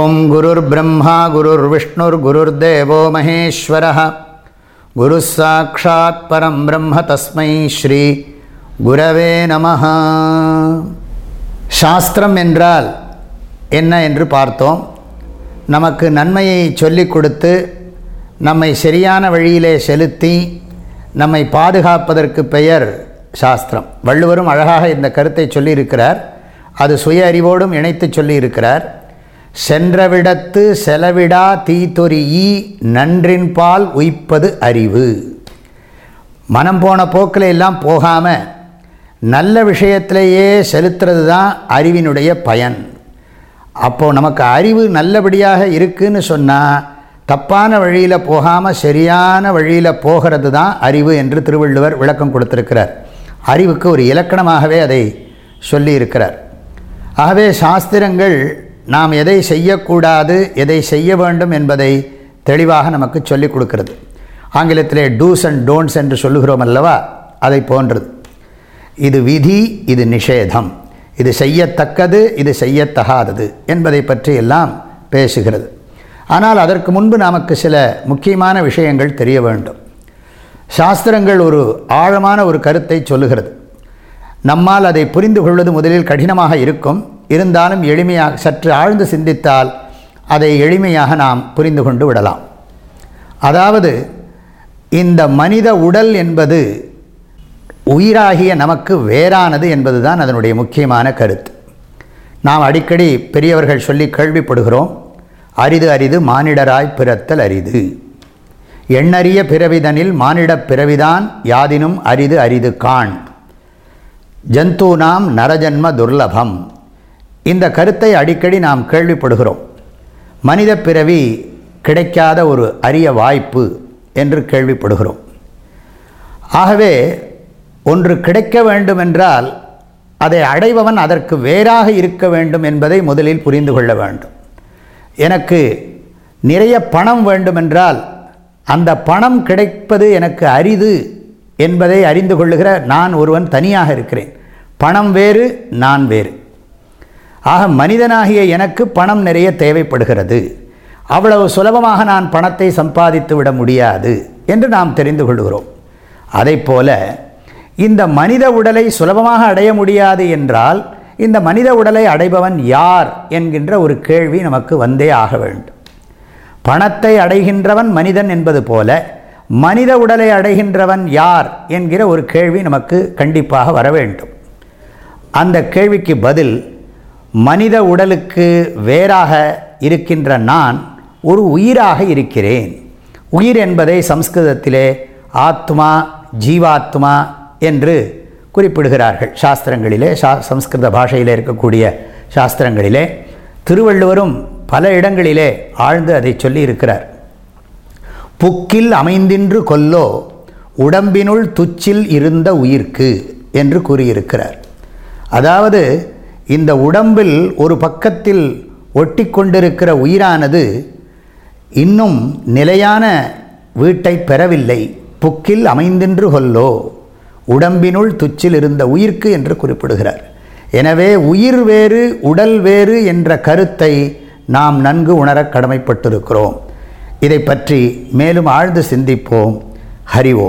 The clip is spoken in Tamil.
ஓம் குருர் பிரம்மா குருர் விஷ்ணுர் குருர் தேவோ மகேஸ்வரः. குரு சாட்சாத் பரம் பிரம்ம தஸ்மை ஸ்ரீ குரவே நம சாஸ்திரம் என்றால் என்ன என்று பார்த்தோம். நமக்கு நன்மையை சொல்லிக் கொடுத்து நம்மை சரியான வழியிலே செலுத்தி நம்மை பாதுகாப்பதற்கு பெயர் சாஸ்திரம். வள்ளுவரும் அழகாக இந்த கருத்தை சொல்லியிருக்கிறார். அது சுய அறிவோடும் இணைத்து சொல்லியிருக்கிறார். சென்றவிடத்து செலவிடா தீத்தொரியி நன்றின் நன்றின்பால் உய்ப்பது அறிவு. மனம் போன போக்கில் எல்லாம் போகாமல் நல்ல விஷயத்திலேயே செலுத்துறது தான் அறிவினுடைய பயன். அப்போது நமக்கு அறிவு நல்லபடியாக இருக்குன்னு சொன்னால் தப்பான வழியில் போகாமல் சரியான வழியில் போகிறது தான் அறிவு என்று திருவள்ளுவர் விளக்கம் கொடுத்திருக்கிறார். அறிவுக்கு ஒரு இலக்கணமாகவே அதை சொல்லியிருக்கிறார். ஆகவே சாஸ்திரங்கள் நாம் எதை செய்யக்கூடாது எதை செய்ய வேண்டும் என்பதை தெளிவாக நமக்கு சொல்லிக் கொடுக்கிறது. ஆங்கிலத்திலே டூஸ் அண்ட் டோன்ட்ஸ் என்று சொல்லுகிறோம் அல்லவா? அதை போன்றது. இது விதி இது நிஷேதம். இது செய்யத்தக்கது இது செய்யத்தகாதது என்பதை பற்றி எல்லாம் பேசுகிறது. ஆனால் அதற்கு முன்பு நமக்கு சில முக்கியமான விஷயங்கள் தெரிய வேண்டும். சாஸ்திரங்கள் ஒரு ஆழமான ஒரு கருத்தை சொல்லுகிறது. நம்மால் அதை புரிந்து கொள்வது முதலில் கடினமாக இருக்கும். இருந்தாலும் எளிமையாக சற்று ஆழ்ந்து சிந்தித்தால் அதை எளிமையாக நாம் புரிந்து கொண்டு விடலாம். அதாவது இந்த மனித உடல் என்பது உயிராகிய நமக்கு வேறானது என்பதுதான் அதனுடைய முக்கியமான கருத்து. நாம் அடிக்கடி பெரியவர்கள் சொல்லி கேள்விப்படுகிறோம் அரிது அரிது மானிடராய் பிறத்தல் அரிது. எண்ணறிய பிறவிதனில் மானிடப் பிறவிதான் யாதினும் அரிது அரிது காண். ஜந்தூனாம் நரஜன்ம துர்லபம். இந்த கருத்தை அடிக்கடி நாம் கேள்விப்படுகிறோம். மனித பிறவி கிடைக்காத ஒரு அரிய வாய்ப்பு என்று கேள்விப்படுகிறோம். ஆகவே ஒன்று கிடைக்க வேண்டுமென்றால் அதை அடைபவன் அதற்கு வேறாக இருக்க வேண்டும் என்பதை முதலில் புரிந்து கொள்ள வேண்டும். எனக்கு நிறைய பணம் வேண்டுமென்றால் அந்த பணம் கிடைப்பது எனக்கு அரிது என்பதை அறிந்து கொள்ளுகிற நான் ஒருவன் தனியாக இருக்கிறேன். பணம் வேறு நான் வேறு. ஆக மனிதனாகிய எனக்கு பணம் நிறைய தேவைப்படுகிறது. அவ்வளவு சுலபமாக நான் பணத்தை சம்பாதித்து விட முடியாது என்று நாம் தெரிந்து கொள்கிறோம். அதை போல இந்த மனித உடலை சுலபமாக அடைய முடியாது என்றால் இந்த மனித உடலை அடைபவன் யார் என்கின்ற ஒரு கேள்வி நமக்கு வந்தே ஆக வேண்டும். பணத்தை அடைகின்றவன் மனிதன் என்பது போல மனித உடலை அடைகின்றவன் யார் என்கிற ஒரு கேள்வி நமக்கு கண்டிப்பாக வர வேண்டும். அந்த கேள்விக்கு பதில் மனித உடலுக்கு வேறாக இருக்கின்ற நான் ஒரு உயிராக இருக்கிறேன். உயிர் என்பதை சம்ஸ்கிருதத்திலே ஆத்மா ஜீவாத்மா என்று குறிப்பிடுகிறார்கள். சாஸ்திரங்களிலே சா சம்ஸ்கிருத பாஷையில் இருக்கக்கூடிய சாஸ்திரங்களிலே திருவள்ளுவரும் பல இடங்களிலே ஆழ்ந்து அதை சொல்லி இருக்கிறார் புக்கில் அமைந்தின்று கொல்லோ உடம்பினுள் துச்சில் இருந்த உயிர்க்கு என்று கூறியிருக்கிறார். அதாவது இந்த உடம்பில் ஒரு பக்கத்தில் ஒட்டி கொண்டிருக்கிற உயிரானது இன்னும் நிலையான வீட்டை பெறவில்லை. புக்கில் அமைந்தின்று கொல்லோ. உடம்பினுள் துச்சில் இருந்த உயிர்க்கு என்று குறிப்பிடுகிறார். எனவே உயிர் வேறு உடல் வேறு என்ற கருத்தை நாம் நன்கு உணர கடமைப்பட்டிருக்கிறோம். இதை பற்றி மேலும் ஆழ்ந்து சிந்திப்போம். ஹரிவோம்